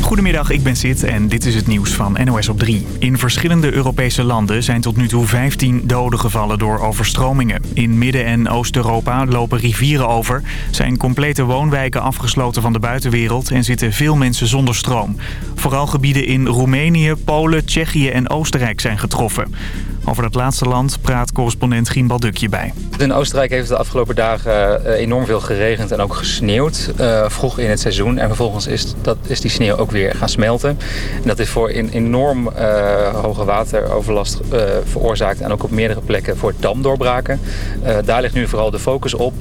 Goedemiddag, ik ben Sid en dit is het nieuws van NOS op 3. In verschillende Europese landen zijn tot nu toe 15 doden gevallen door overstromingen. In Midden- en Oost-Europa lopen rivieren over, zijn complete woonwijken afgesloten van de buitenwereld en zitten veel mensen zonder stroom. Vooral gebieden in Roemenië, Polen, Tsjechië en Oostenrijk zijn getroffen. Over dat laatste land praat correspondent Gien Baldukje bij. In Oostenrijk heeft het de afgelopen dagen eh, enorm veel geregend en ook gesneeuwd. Uh, vroeg in het seizoen. En vervolgens is, dat, is die sneeuw ook weer gaan smelten. En dat is voor een enorm uh, hoge wateroverlast veroorzaakt. En ook op meerdere plekken voor damdoorbraken. daar ligt nu vooral de focus op.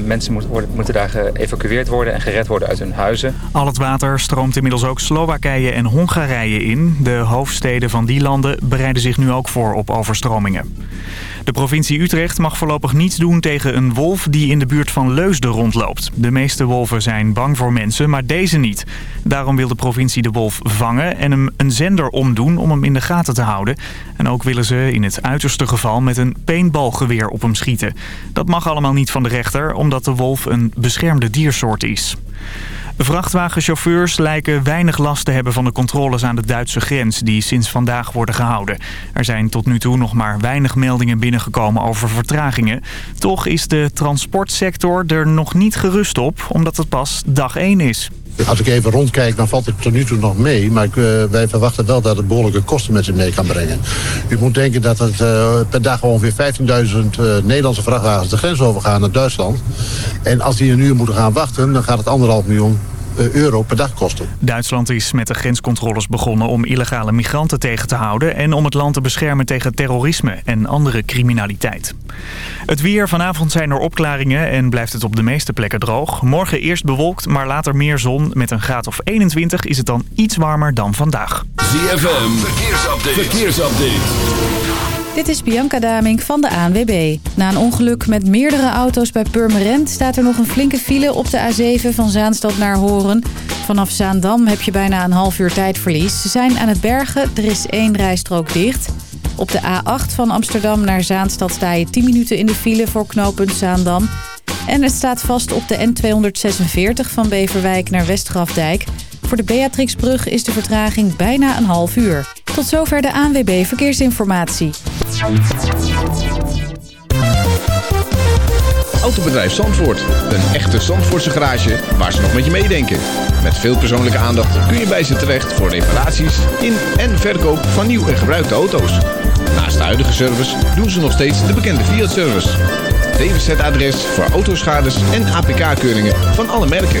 mensen moet, worden, moeten daar geëvacueerd worden en gered worden uit hun huizen. Al het water stroomt inmiddels ook Slowakije en Hongarije in. De hoofdsteden van die landen bereiden zich nu ook voor op overstromingen. De provincie Utrecht mag voorlopig niets doen tegen een wolf die in de buurt van Leusden rondloopt. De meeste wolven zijn bang voor mensen, maar deze niet. Daarom wil de provincie de wolf vangen en hem een zender omdoen om hem in de gaten te houden. En ook willen ze in het uiterste geval met een paintballgeweer op hem schieten. Dat mag allemaal niet van de rechter, omdat de wolf een beschermde diersoort is. Vrachtwagenchauffeurs lijken weinig last te hebben van de controles aan de Duitse grens die sinds vandaag worden gehouden. Er zijn tot nu toe nog maar weinig meldingen binnengekomen over vertragingen. Toch is de transportsector er nog niet gerust op, omdat het pas dag 1 is. Als ik even rondkijk, dan valt het tot nu toe nog mee. Maar uh, wij verwachten wel dat het behoorlijke kosten met zich mee kan brengen. U moet denken dat het uh, per dag ongeveer 15.000 uh, Nederlandse vrachtwagens de grens overgaan naar Duitsland. En als die een uur moeten gaan wachten, dan gaat het anderhalf miljoen euro per dag kosten. Duitsland is met de grenscontroles begonnen om illegale migranten tegen te houden... en om het land te beschermen tegen terrorisme en andere criminaliteit. Het weer. Vanavond zijn er opklaringen en blijft het op de meeste plekken droog. Morgen eerst bewolkt, maar later meer zon. Met een graad of 21 is het dan iets warmer dan vandaag. ZFM. Verkeersupdate. Verkeersupdate. Dit is Bianca Daming van de ANWB. Na een ongeluk met meerdere auto's bij Purmerend... staat er nog een flinke file op de A7 van Zaanstad naar Horen. Vanaf Zaandam heb je bijna een half uur tijdverlies. Ze zijn aan het bergen, er is één rijstrook dicht. Op de A8 van Amsterdam naar Zaanstad sta je 10 minuten in de file voor knooppunt Zaandam... En het staat vast op de N246 van Beverwijk naar Westgrafdijk. Voor de Beatrixbrug is de vertraging bijna een half uur. Tot zover de ANWB Verkeersinformatie. Autobedrijf Zandvoort. Een echte Zandvoortse garage waar ze nog met je meedenken. Met veel persoonlijke aandacht kun je bij ze terecht voor reparaties in en verkoop van nieuw en gebruikte auto's. Naast de huidige service doen ze nog steeds de bekende Fiat-service. DWZ-adres voor autoschades en APK-keuringen van alle merken.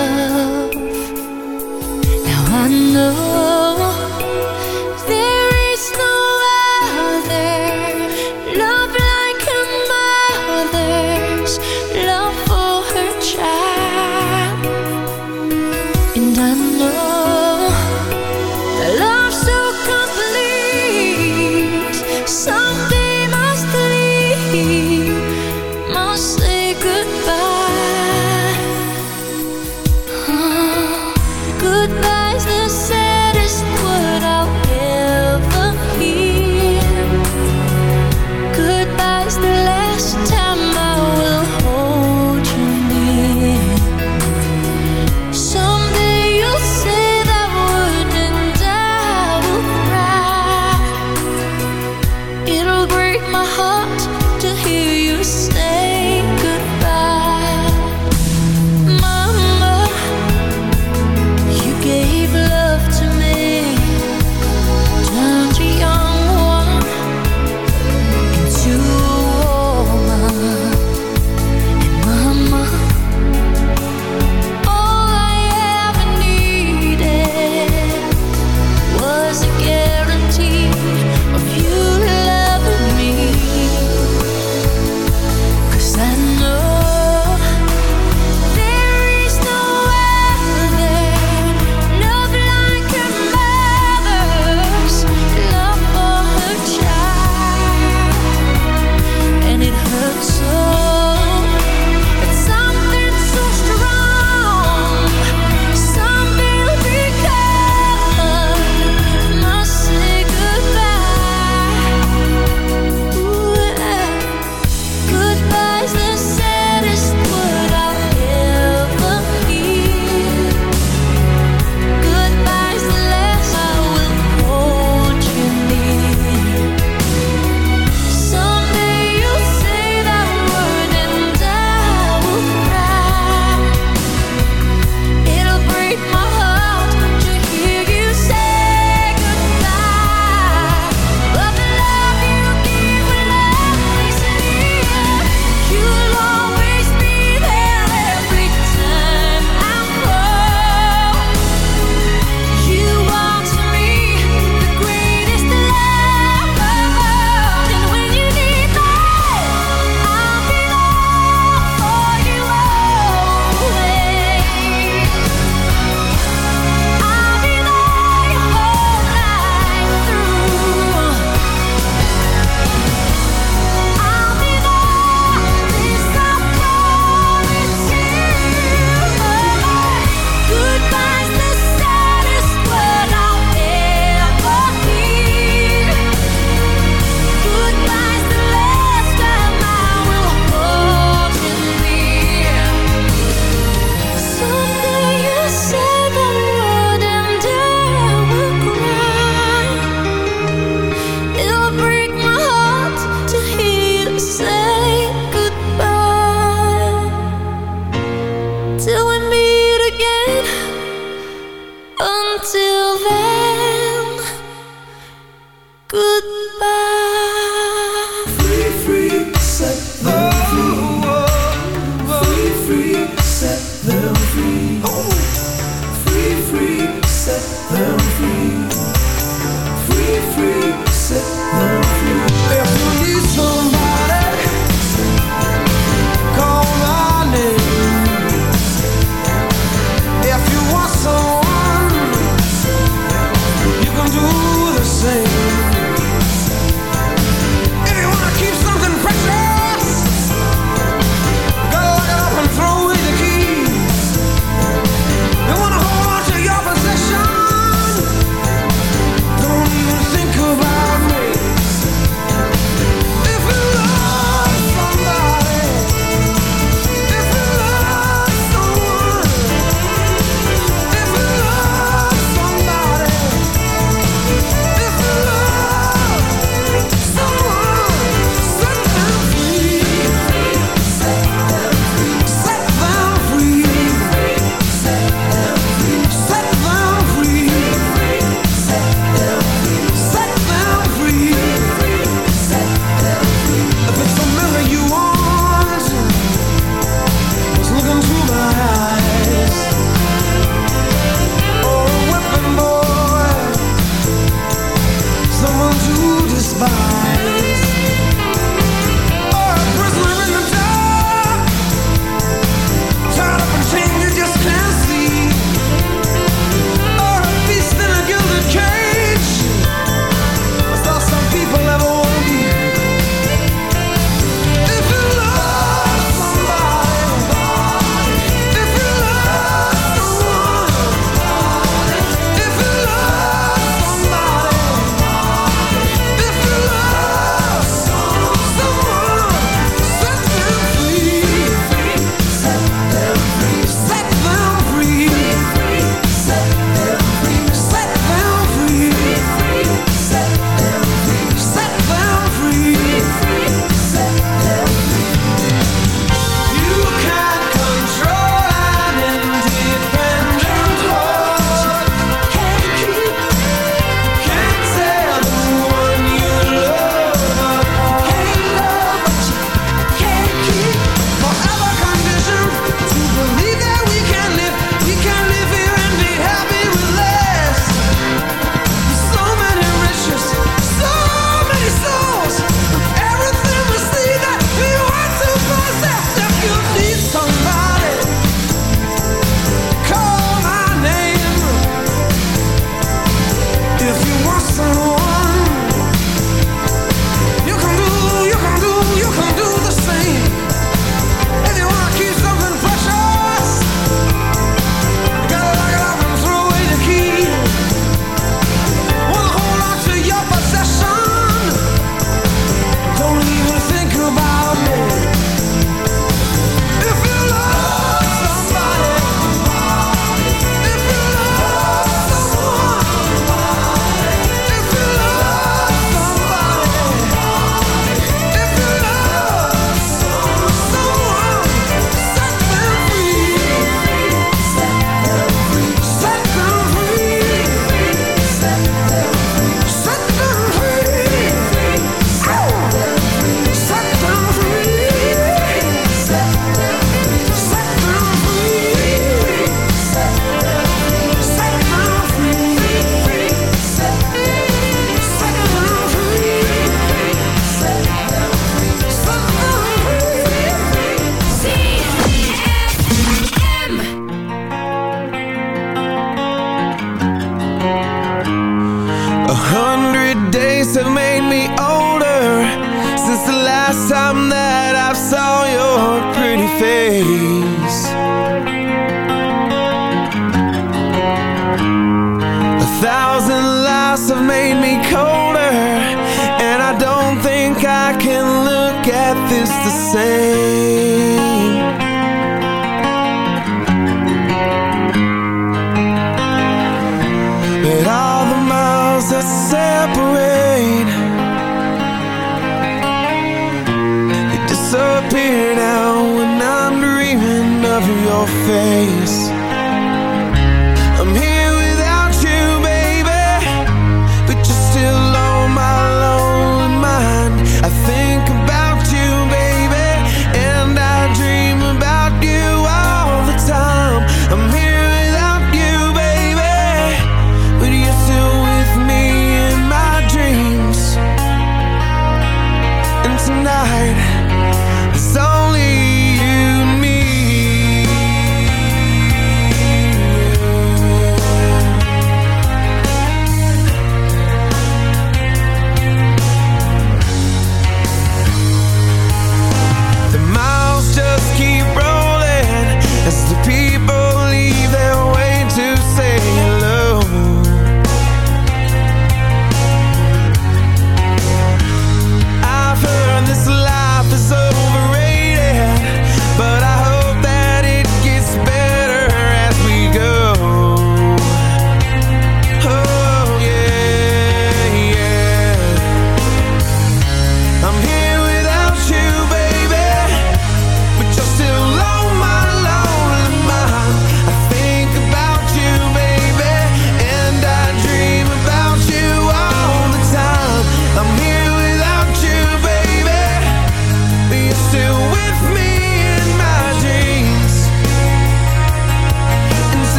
silver.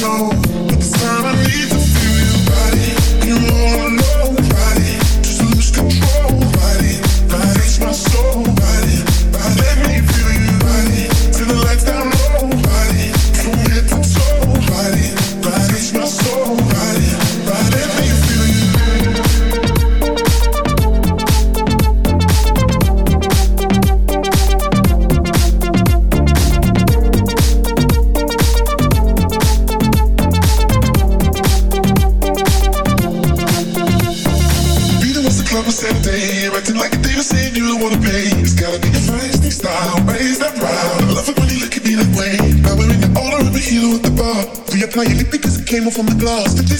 But it's time I need to.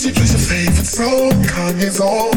She plays your favorite song, Kanye's all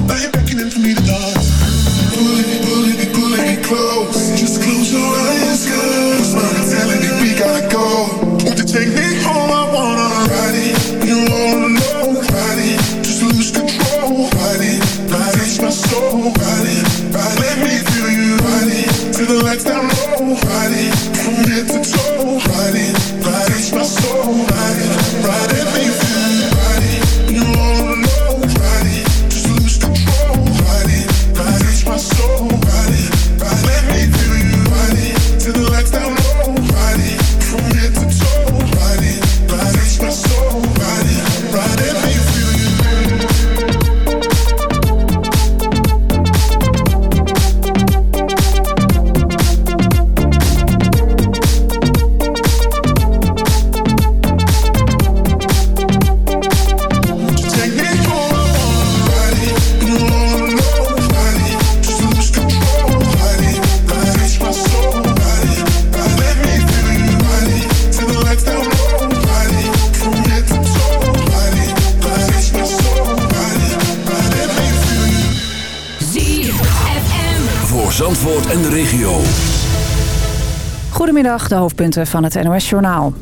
Goedemiddag, de hoofdpunten van het NOS-journaal.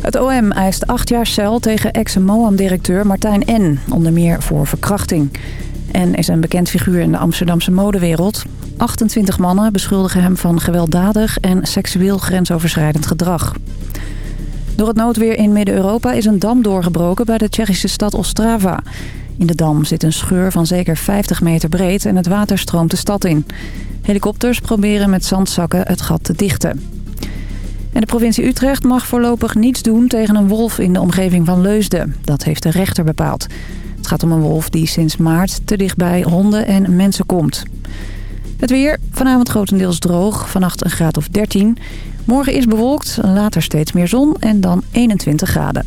Het OM eist acht jaar cel tegen ex-MOAM-directeur Martijn N. Onder meer voor verkrachting. N is een bekend figuur in de Amsterdamse modewereld. 28 mannen beschuldigen hem van gewelddadig en seksueel grensoverschrijdend gedrag. Door het noodweer in Midden-Europa is een dam doorgebroken bij de Tsjechische stad Ostrava. In de dam zit een scheur van zeker 50 meter breed en het water stroomt de stad in. Helikopters proberen met zandzakken het gat te dichten. En de provincie Utrecht mag voorlopig niets doen tegen een wolf in de omgeving van Leusden. Dat heeft de rechter bepaald. Het gaat om een wolf die sinds maart te dichtbij honden en mensen komt. Het weer, vanavond grotendeels droog, vannacht een graad of 13. Morgen is bewolkt, later steeds meer zon en dan 21 graden.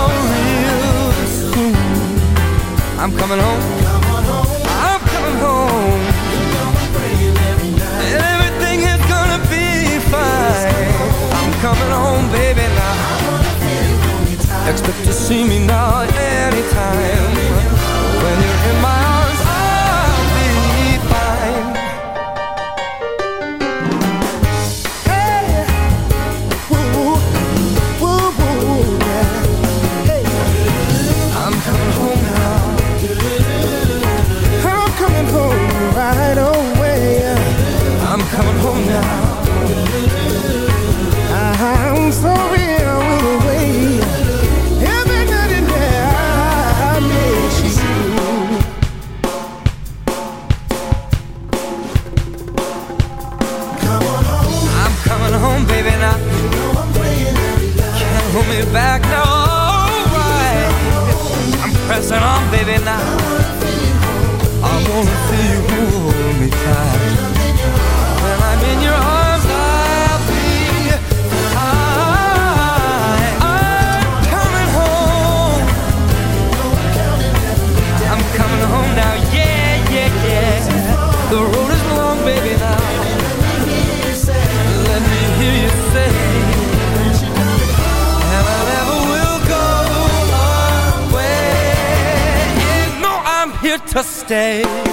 I'm coming home. I'm coming home. And everything is gonna be fine. I'm coming home, baby, now. Expect to see me now anytime. When you're to stay.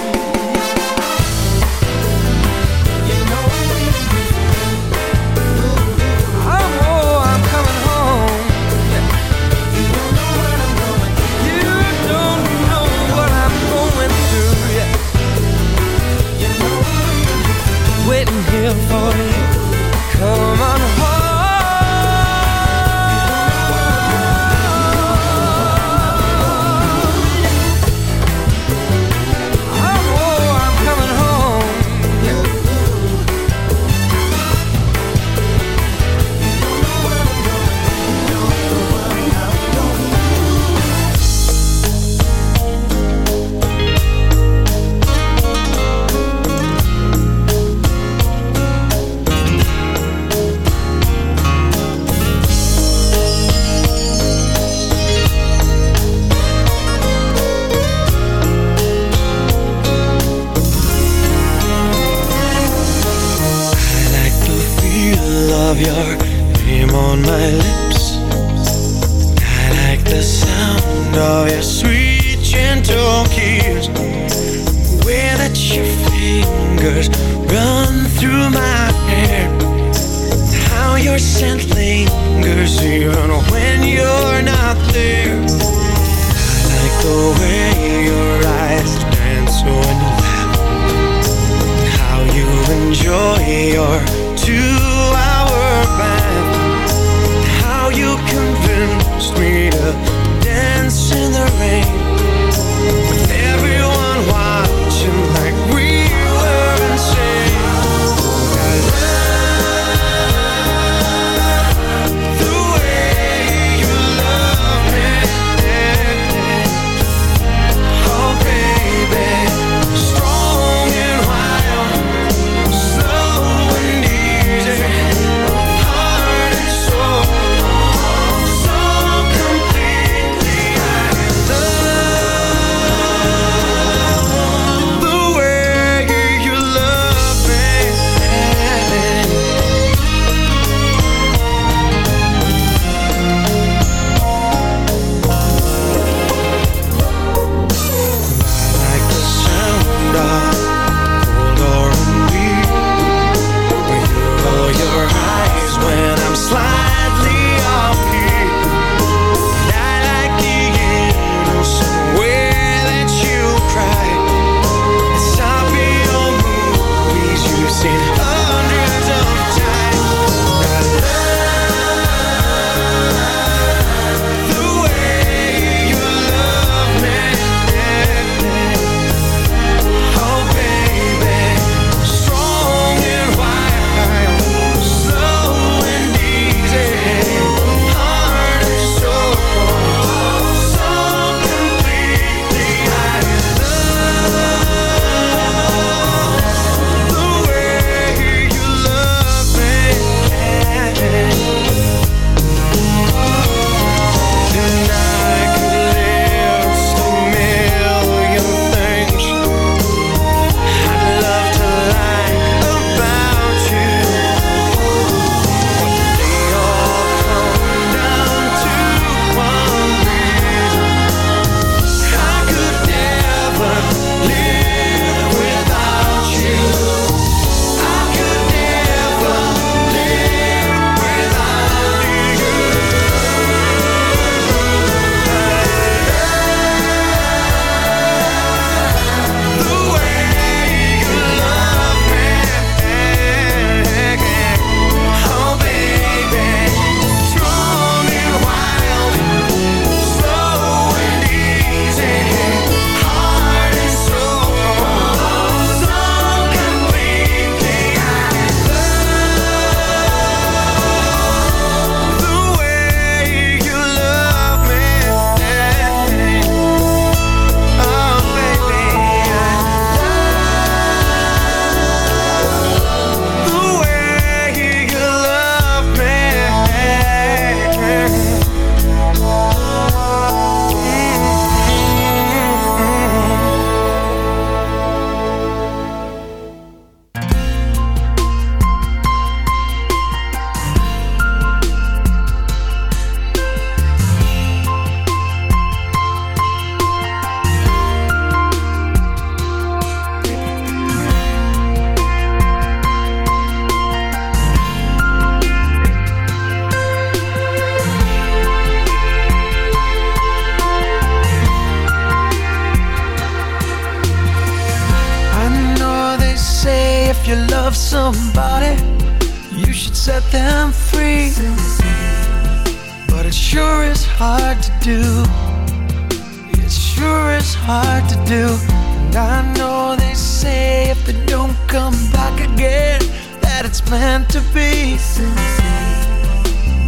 meant to be.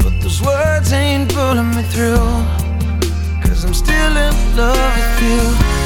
But those words ain't pulling me through. Cause I'm still in love with you.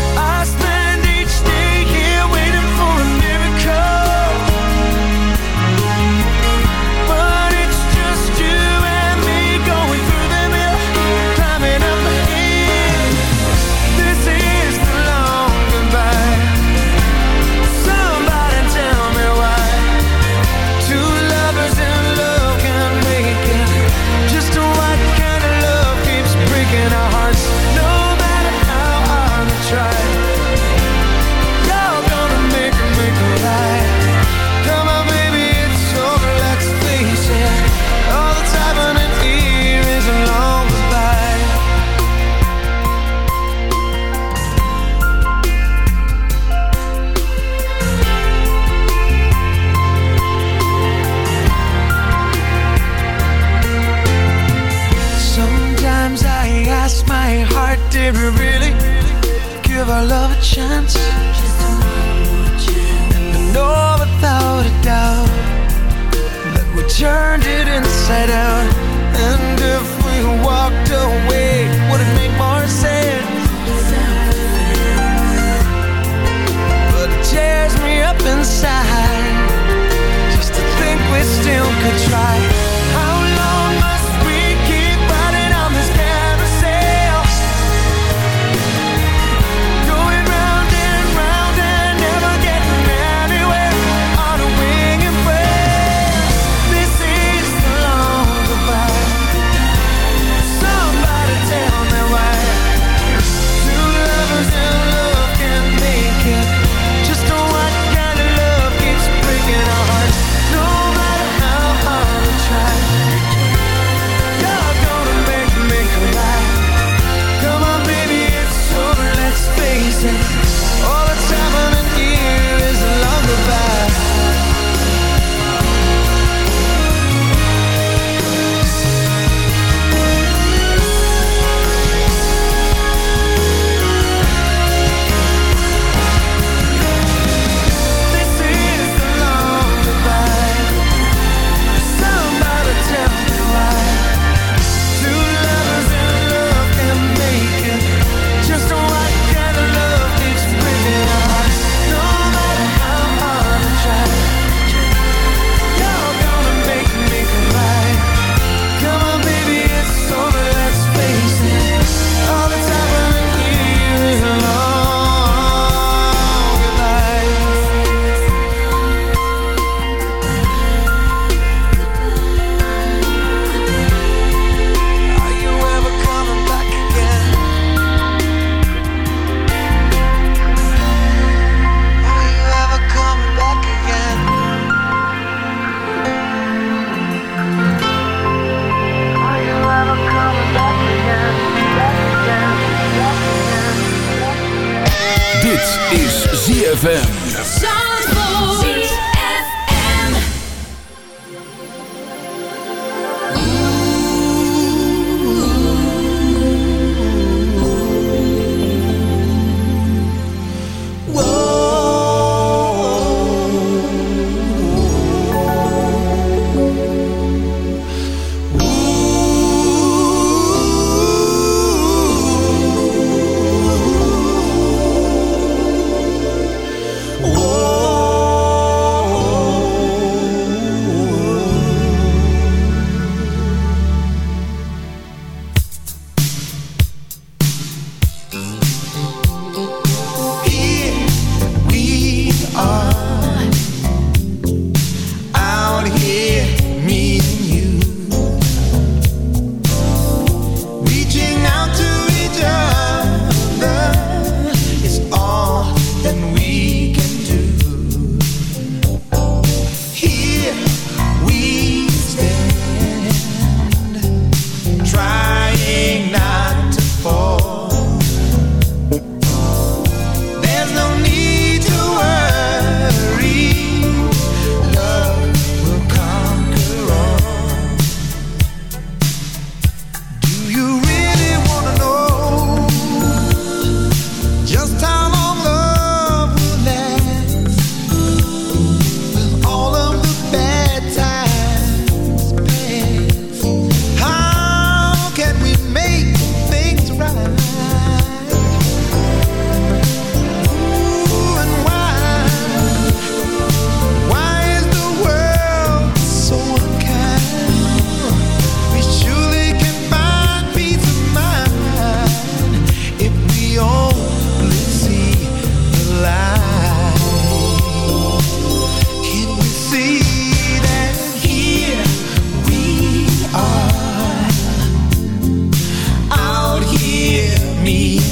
Me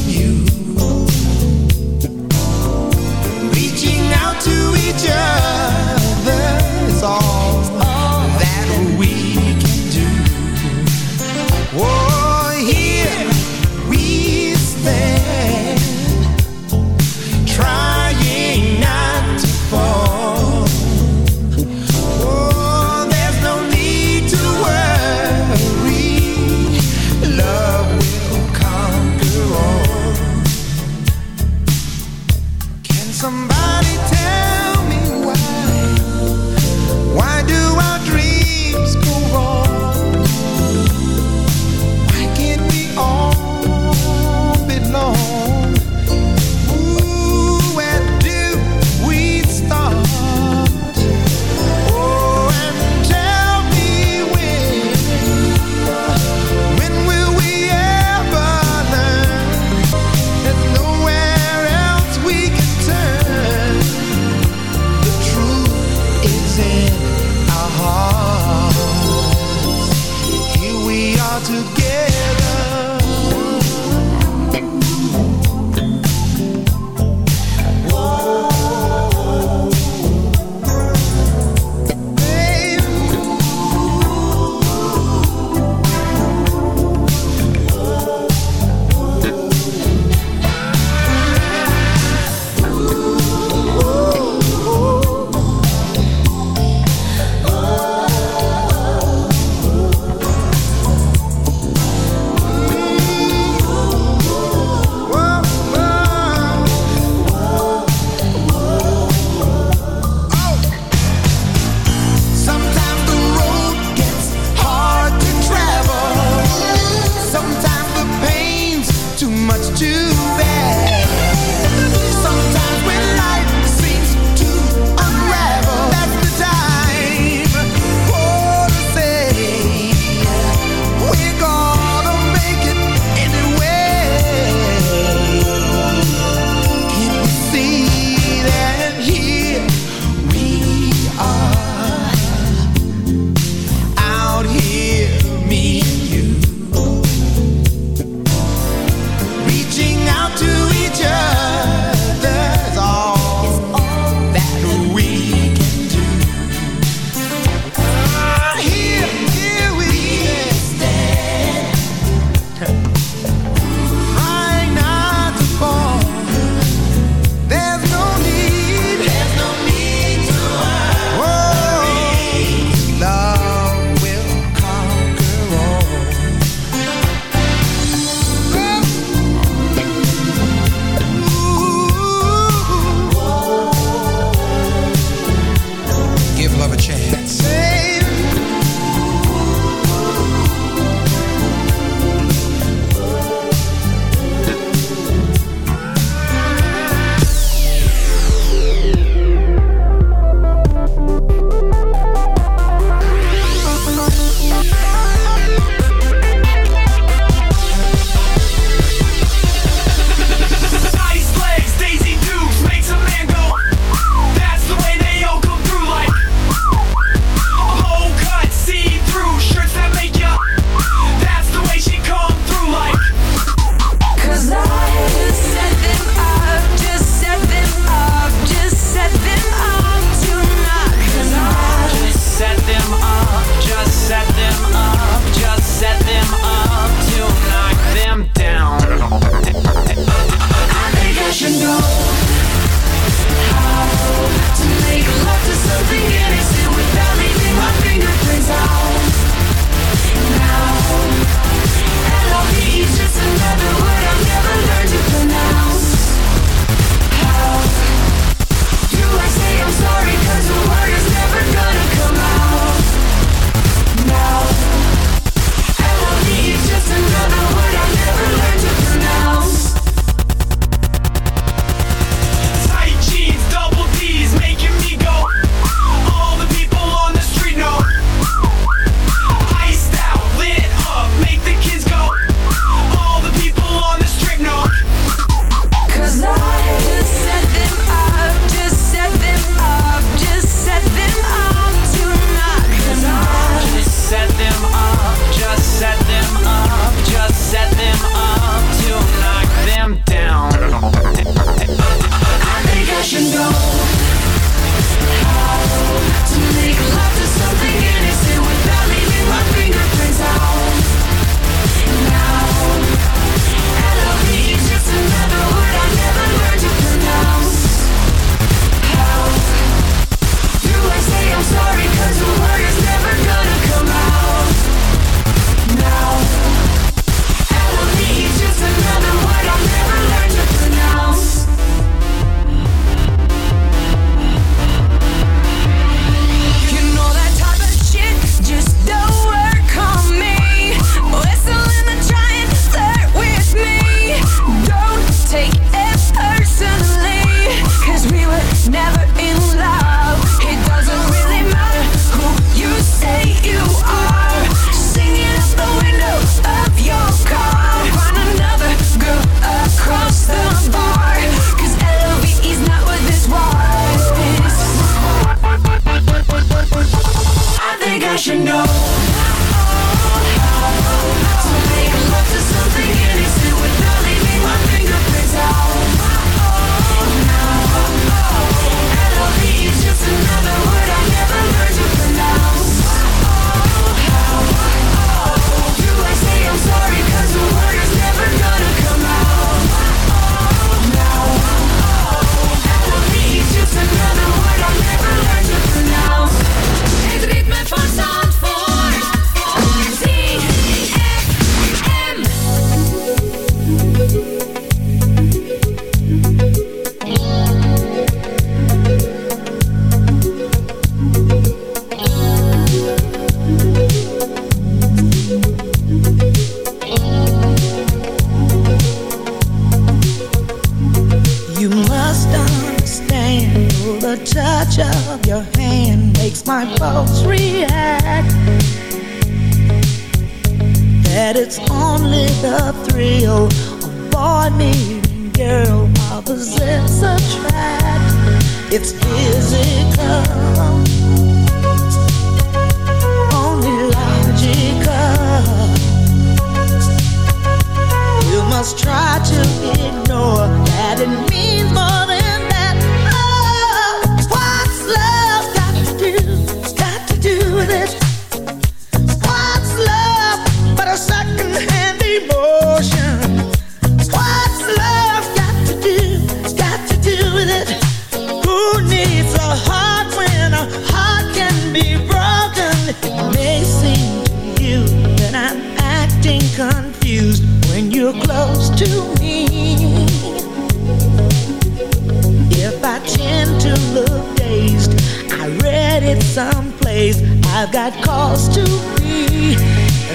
try to end.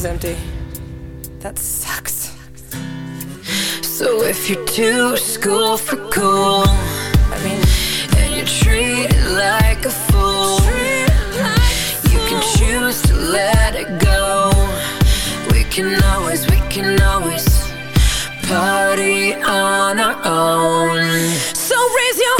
is empty. That sucks. So if you're too school for cool, I mean, and you treat it like a fool, like you can choose to let it go. We can always, we can always party on our own. So raise your